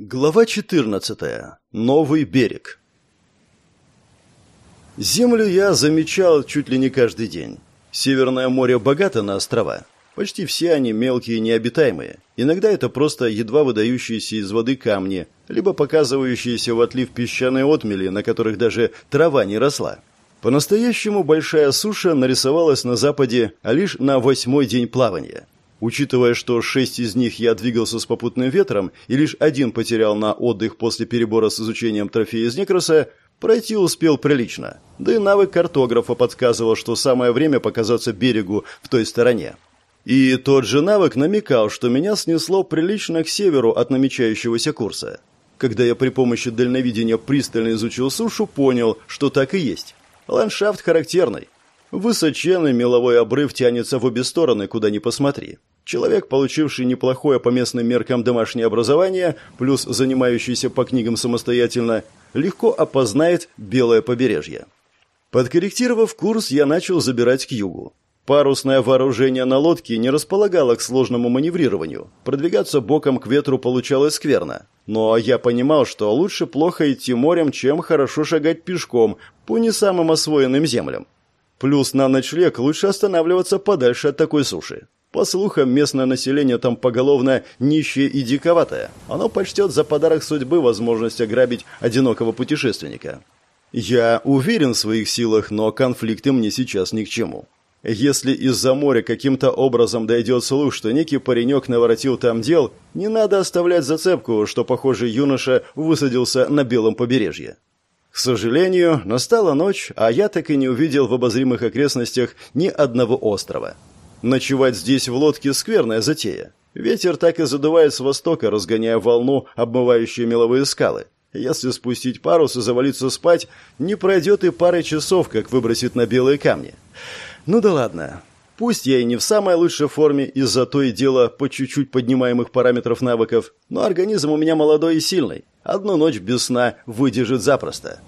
Глава 14. Новый берег. Землю я замечал чуть ли не каждый день. Северное море богато на острова. Почти все они мелкие и необитаемые. Иногда это просто едва выдающиеся из воды камни, либо показывающиеся в отлив песчаные отмели, на которых даже трава не росла. По-настоящему большая суша нарисовалась на западе, а лишь на восьмой день плавания – Учитывая, что шесть из них я двигался с попутным ветром и лишь один потерял на отдых после перебора с изучением трофея из Некроса, пройти успел прилично. Да и навык картографа подсказывал, что самое время показаться берегу в той стороне. И тот же навык намекал, что меня снесло прилично к северу от намечающегося курса. Когда я при помощи дальновидения пристально изучил сушу, понял, что так и есть. Ландшафт характерный. Высоченный меловой обрыв тянется в обе стороны, куда ни посмотри. Человек, получивший неплохое по местным меркам домашнее образование, плюс занимающийся по книгам самостоятельно, легко опознает белое побережье. Подкорректировав курс, я начал забирать к югу. Парусное вооружение на лодке не располагало к сложному маневрированию. Продвигаться боком к ветру получалось скверно. Но я понимал, что лучше плохо идти морем, чем хорошо шагать пешком по не самым освоенным землям. Плюс на ночлег лучше останавливаться подальше от такой суши. По слухам, местное население там поголовно нищее и диковатое. Оно почтет за подарок судьбы возможность ограбить одинокого путешественника. Я уверен в своих силах, но конфликты мне сейчас ни к чему. Если из-за моря каким-то образом дойдет слух, что некий паренек наворотил там дел, не надо оставлять зацепку, что, похоже, юноша высадился на белом побережье. К сожалению, настала ночь, а я так и не увидел в обозримых окрестностях ни одного острова. Ночевать здесь в лодке – скверная затея. Ветер так и задувает с востока, разгоняя волну, обмывающую меловые скалы. Если спустить парус и завалиться спать, не пройдет и пары часов, как выбросит на белые камни. Ну да ладно. Пусть я и не в самой лучшей форме из-за то и дела по чуть-чуть поднимаемых параметров навыков, но организм у меня молодой и сильный. Одну ночь без сна выдержит запросто.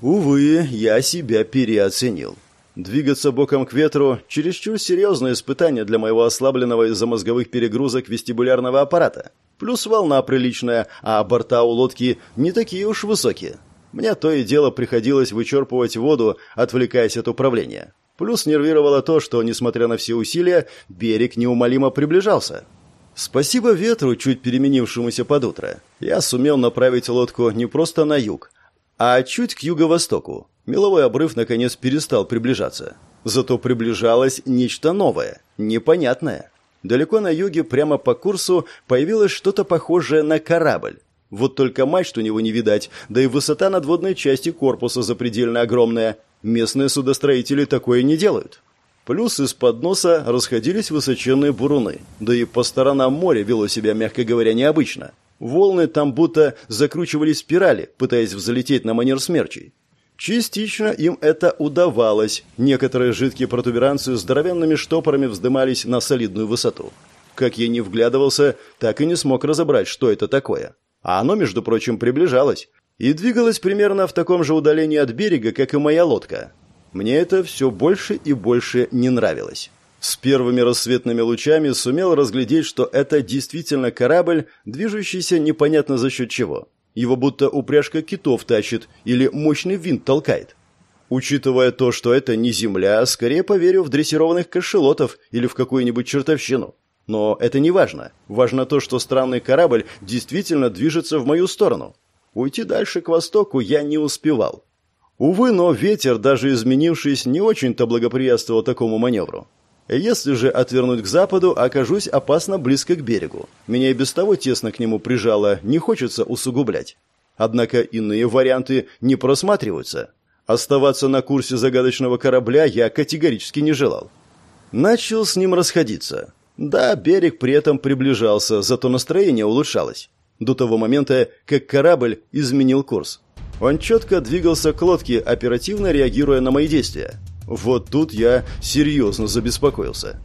Увы, я себя переоценил. Двигаться боком к ветру – чересчур серьезное испытание для моего ослабленного из-за мозговых перегрузок вестибулярного аппарата. Плюс волна приличная, а борта у лодки не такие уж высокие. Мне то и дело приходилось вычерпывать воду, отвлекаясь от управления. Плюс нервировало то, что, несмотря на все усилия, берег неумолимо приближался. Спасибо ветру, чуть переменившемуся под утро, я сумел направить лодку не просто на юг, а чуть к юго-востоку. Меловой обрыв наконец перестал приближаться. Зато приближалось нечто новое, непонятное. Далеко на юге, прямо по курсу, появилось что-то похожее на корабль. Вот только мачт у него не видать, да и высота надводной части корпуса запредельно огромная. Местные судостроители такое не делают. Плюс из-под носа расходились высоченные буруны, да и по сторонам моря вело себя, мягко говоря, необычно. Волны там будто закручивались спирали, пытаясь взлететь на манер смерчей. Частично им это удавалось. Некоторые жидкие протуберанцы здоровенными штопорами вздымались на солидную высоту. Как я не вглядывался, так и не смог разобрать, что это такое. А оно, между прочим, приближалось. И двигалось примерно в таком же удалении от берега, как и моя лодка. Мне это все больше и больше не нравилось. С первыми рассветными лучами сумел разглядеть, что это действительно корабль, движущийся непонятно за счет чего. Его будто упряжка китов тащит или мощный винт толкает. Учитывая то, что это не земля, скорее поверю в дрессированных кашелотов или в какую-нибудь чертовщину. Но это не важно. Важно то, что странный корабль действительно движется в мою сторону. Уйти дальше к востоку я не успевал. Увы, но ветер, даже изменившись, не очень-то благоприятствовал такому маневру. Если же отвернуть к западу, окажусь опасно близко к берегу. Меня и без того тесно к нему прижало, не хочется усугублять. Однако иные варианты не просматриваются. Оставаться на курсе загадочного корабля я категорически не желал. Начал с ним расходиться. Да, берег при этом приближался, зато настроение улучшалось. До того момента, как корабль изменил курс. Он четко двигался к лодке, оперативно реагируя на мои действия. Вот тут я серьезно забеспокоился.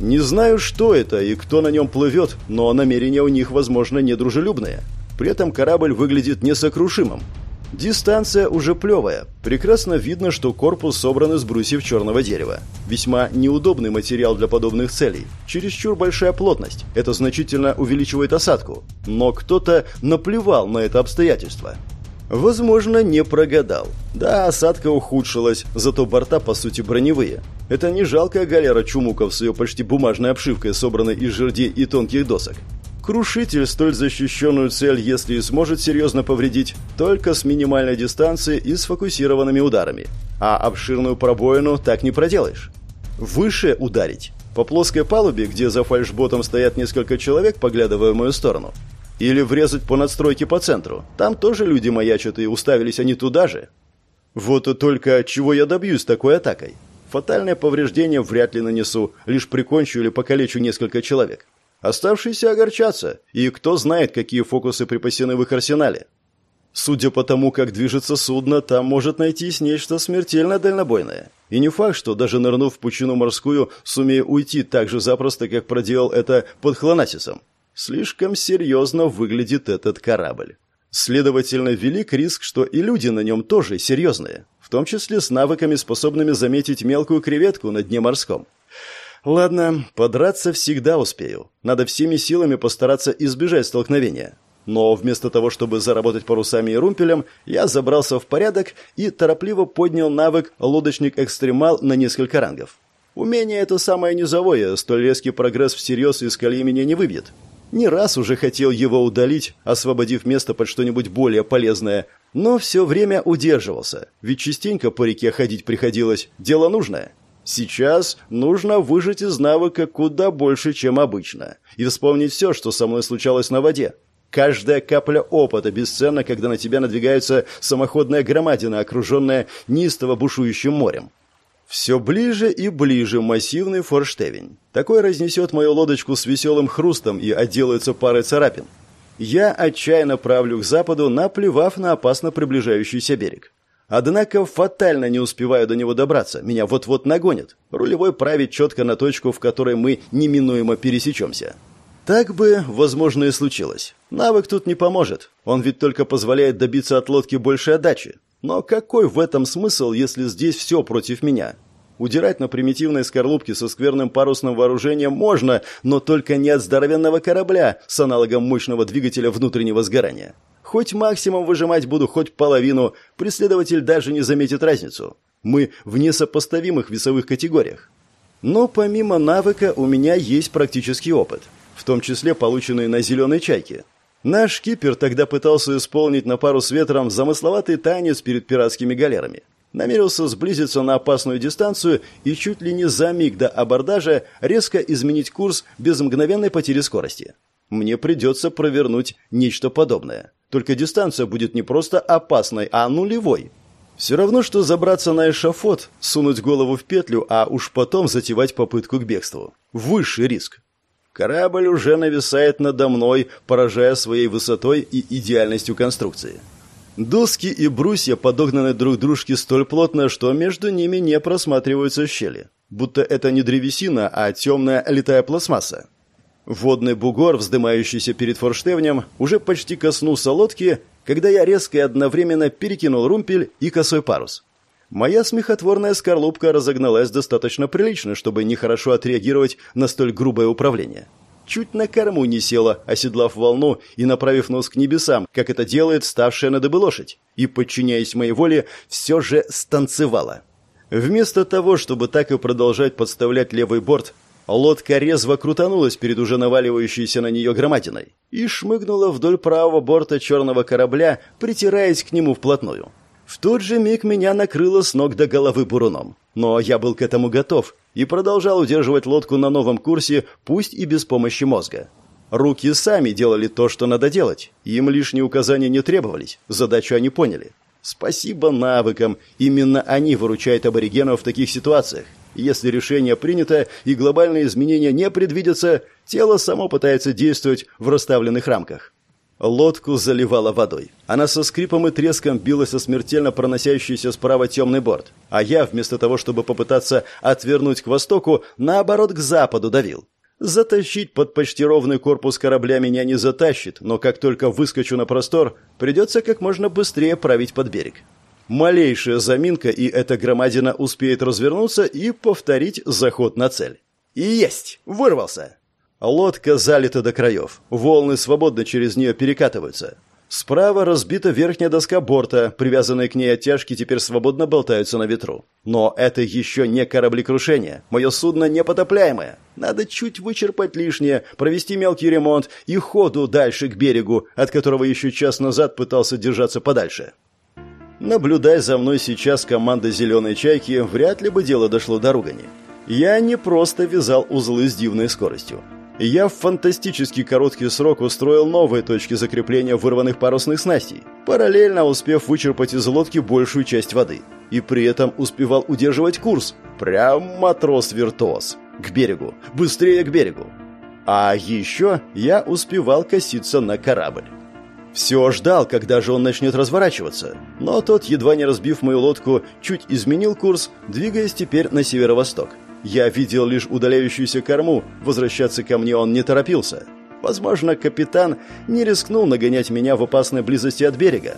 Не знаю, что это и кто на нем плывет, но намерения у них, возможно, недружелюбные. При этом корабль выглядит несокрушимым. Дистанция уже плевая. Прекрасно видно, что корпус собран из брусьев черного дерева. Весьма неудобный материал для подобных целей. Чересчур большая плотность. Это значительно увеличивает осадку. Но кто-то наплевал на это обстоятельство. Возможно, не прогадал. Да, осадка ухудшилась, зато борта по сути броневые. Это не жалкая галера чумуков с ее почти бумажной обшивкой, собранной из жердей и тонких досок. Крушитель столь защищенную цель, если и сможет серьезно повредить, только с минимальной дистанции и сфокусированными ударами. А обширную пробоину так не проделаешь. Выше ударить. По плоской палубе, где за фальшботом стоят несколько человек, поглядывая в мою сторону. Или врезать по надстройке по центру. Там тоже люди маячат и уставились они туда же. Вот и только чего я добьюсь такой атакой. Фатальное повреждение вряд ли нанесу, лишь прикончу или покалечу несколько человек. Оставшиеся огорчатся, и кто знает, какие фокусы припасены в их арсенале. Судя по тому, как движется судно, там может найтись нечто смертельно дальнобойное. И не факт, что даже нырнув в пучину морскую, сумею уйти так же запросто, как проделал это под Хлонасисом. Слишком серьезно выглядит этот корабль. Следовательно, велик риск, что и люди на нем тоже серьезные, в том числе с навыками, способными заметить мелкую креветку на дне морском. Ладно, подраться всегда успею. Надо всеми силами постараться избежать столкновения. Но вместо того, чтобы заработать парусами и румпелем, я забрался в порядок и торопливо поднял навык «Лодочник-экстремал» на несколько рангов. Умение это самое низовое, столь резкий прогресс всерьез из колеи меня не выбьет. Не раз уже хотел его удалить, освободив место под что-нибудь более полезное, но все время удерживался, ведь частенько по реке ходить приходилось, дело нужное. Сейчас нужно выжать из навыка куда больше, чем обычно, и вспомнить все, что со мной случалось на воде. Каждая капля опыта бесценна, когда на тебя надвигается самоходная громадина, окруженная неистово бушующим морем. Все ближе и ближе массивный форштевень. Такой разнесет мою лодочку с веселым хрустом и отделается парой царапин. Я отчаянно правлю к западу, наплевав на опасно приближающийся берег. Однако фатально не успеваю до него добраться. Меня вот-вот нагонят. Рулевой правит четко на точку, в которой мы неминуемо пересечемся. Так бы, возможно, и случилось. Навык тут не поможет. Он ведь только позволяет добиться от лодки большей отдачи. Но какой в этом смысл, если здесь все против меня? Удирать на примитивной скорлупке со скверным парусным вооружением можно, но только не от здоровенного корабля с аналогом мощного двигателя внутреннего сгорания. Хоть максимум выжимать буду, хоть половину, преследователь даже не заметит разницу. Мы в несопоставимых весовых категориях. Но помимо навыка у меня есть практический опыт, в том числе полученный на «Зеленой чайке». Наш кипер тогда пытался исполнить на пару с ветром замысловатый танец перед пиратскими галерами. Намерился сблизиться на опасную дистанцию и чуть ли не за миг до абордажа резко изменить курс без мгновенной потери скорости. Мне придется провернуть нечто подобное. Только дистанция будет не просто опасной, а нулевой. Все равно, что забраться на эшафот, сунуть голову в петлю, а уж потом затевать попытку к бегству. Высший риск. Корабль уже нависает надо мной, поражая своей высотой и идеальностью конструкции. Доски и брусья подогнаны друг к дружке столь плотно, что между ними не просматриваются щели. Будто это не древесина, а темная летая пластмасса. Водный бугор, вздымающийся перед форштевнем, уже почти коснулся лодки, когда я резко и одновременно перекинул румпель и косой парус. Моя смехотворная скорлупка разогналась достаточно прилично, чтобы нехорошо отреагировать на столь грубое управление. Чуть на корму не села, оседлав волну и направив нос к небесам, как это делает ставшая на дыбы лошадь, и, подчиняясь моей воле, все же станцевала. Вместо того, чтобы так и продолжать подставлять левый борт, Лодка резво крутанулась перед уже наваливающейся на нее громадиной и шмыгнула вдоль правого борта черного корабля, притираясь к нему вплотную. В тот же миг меня накрыло с ног до головы буруном. Но я был к этому готов и продолжал удерживать лодку на новом курсе, пусть и без помощи мозга. Руки сами делали то, что надо делать. Им лишние указания не требовались, задачу они поняли. Спасибо навыкам, именно они выручают аборигенов в таких ситуациях. Если решение принято и глобальные изменения не предвидятся, тело само пытается действовать в расставленных рамках. Лодку заливало водой. Она со скрипом и треском билась о смертельно проносящийся справа темный борт. А я, вместо того, чтобы попытаться отвернуть к востоку, наоборот, к западу давил. Затащить под почти ровный корпус корабля меня не затащит, но как только выскочу на простор, придется как можно быстрее править под берег. Малейшая заминка, и эта громадина успеет развернуться и повторить заход на цель. И есть! Вырвался! Лодка залита до краев. Волны свободно через нее перекатываются. Справа разбита верхняя доска борта, привязанные к ней оттяжки теперь свободно болтаются на ветру. Но это еще не кораблекрушение. Мое судно непотопляемое. Надо чуть вычерпать лишнее, провести мелкий ремонт и ходу дальше к берегу, от которого еще час назад пытался держаться подальше. Наблюдая за мной сейчас команда «Зеленой чайки», вряд ли бы дело дошло до ругани. Я не просто вязал узлы с дивной скоростью я в фантастически короткий срок устроил новые точки закрепления вырванных парусных снастей, параллельно успев вычерпать из лодки большую часть воды. И при этом успевал удерживать курс. Прям матрос-виртуоз. К берегу. Быстрее к берегу. А еще я успевал коситься на корабль. Все ждал, когда же он начнет разворачиваться. Но тот, едва не разбив мою лодку, чуть изменил курс, двигаясь теперь на северо-восток. Я видел лишь удаляющуюся корму, возвращаться ко мне он не торопился. Возможно, капитан не рискнул нагонять меня в опасной близости от берега.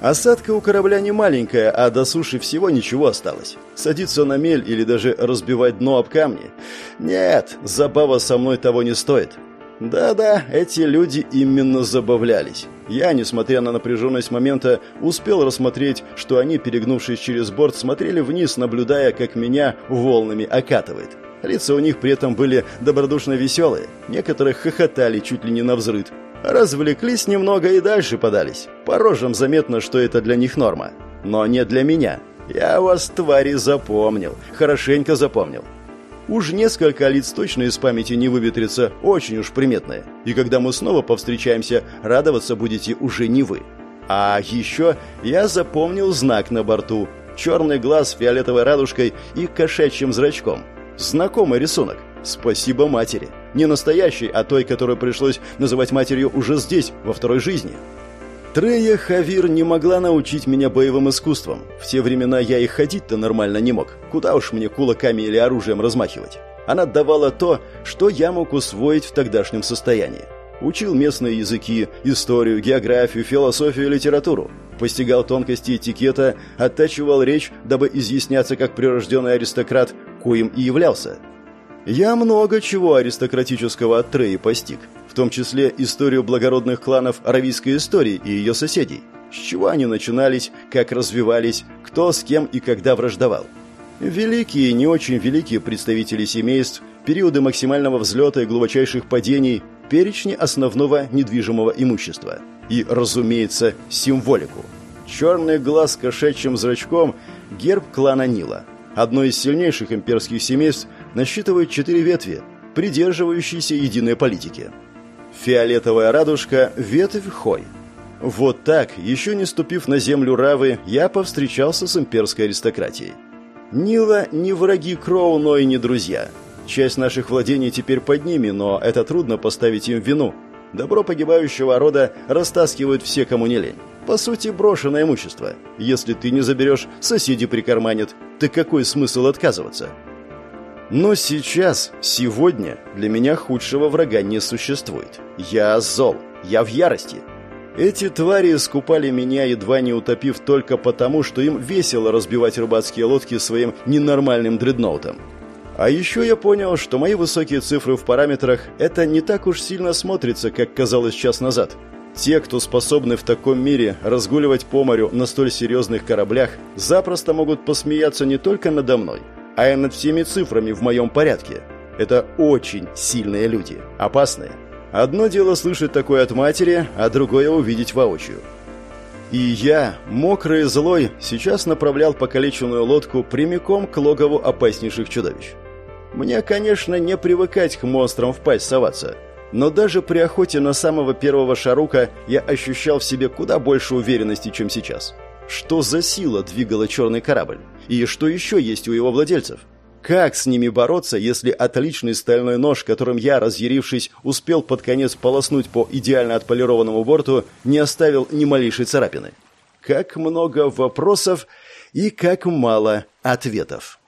Осадка у корабля не маленькая, а до суши всего ничего осталось. Садиться на мель или даже разбивать дно об камни? Нет, забава со мной того не стоит. Да-да, эти люди именно забавлялись. Я, несмотря на напряженность момента, успел рассмотреть, что они, перегнувшись через борт, смотрели вниз, наблюдая, как меня волнами окатывает. Лица у них при этом были добродушно веселые, некоторые хохотали чуть ли не на взрыв. Развлеклись немного и дальше подались. По рожам заметно, что это для них норма. Но не для меня. Я вас, твари, запомнил. Хорошенько запомнил. Уж несколько лиц точно из памяти не выветрится, очень уж приметное. И когда мы снова повстречаемся, радоваться будете уже не вы. А еще я запомнил знак на борту. Черный глаз с фиолетовой радужкой и кошачьим зрачком. Знакомый рисунок. Спасибо матери. Не настоящей, а той, которую пришлось называть матерью уже здесь, во второй жизни. Трея Хавир не могла научить меня боевым искусствам. В те времена я и ходить-то нормально не мог. Куда уж мне кулаками или оружием размахивать. Она давала то, что я мог усвоить в тогдашнем состоянии. Учил местные языки, историю, географию, философию литературу. Постигал тонкости этикета, оттачивал речь, дабы изъясняться как прирожденный аристократ, коим и являлся. Я много чего аристократического от Треи постиг в том числе историю благородных кланов аравийской истории и ее соседей. С чего они начинались, как развивались, кто с кем и когда враждовал. Великие и не очень великие представители семейств, периоды максимального взлета и глубочайших падений, перечни основного недвижимого имущества. И, разумеется, символику. Черный глаз с кошачьим зрачком – герб клана Нила. Одно из сильнейших имперских семейств насчитывает четыре ветви, придерживающиеся единой политики – Фиолетовая радужка – ветвь хой. Вот так, еще не ступив на землю Равы, я повстречался с имперской аристократией. Нила не враги Кроу, но и не друзья. Часть наших владений теперь под ними, но это трудно поставить им вину. Добро погибающего рода растаскивают все, кому не лень. По сути, брошенное имущество. Если ты не заберешь, соседи прикарманят. Так какой смысл отказываться? Но сейчас, сегодня, для меня худшего врага не существует. Я зол, я в ярости. Эти твари искупали меня, едва не утопив только потому, что им весело разбивать рыбацкие лодки своим ненормальным дредноутом. А еще я понял, что мои высокие цифры в параметрах – это не так уж сильно смотрится, как казалось час назад. Те, кто способны в таком мире разгуливать по морю на столь серьезных кораблях, запросто могут посмеяться не только надо мной – а и над всеми цифрами в моем порядке. Это очень сильные люди, опасные. Одно дело слышать такое от матери, а другое увидеть воочию. И я, мокрый и злой, сейчас направлял покалеченную лодку прямиком к логову опаснейших чудовищ. Мне, конечно, не привыкать к монстрам в пасть соваться, но даже при охоте на самого первого шарука я ощущал в себе куда больше уверенности, чем сейчас. Что за сила двигала черный корабль? И что еще есть у его владельцев? Как с ними бороться, если отличный стальной нож, которым я, разъярившись, успел под конец полоснуть по идеально отполированному борту, не оставил ни малейшей царапины? Как много вопросов и как мало ответов.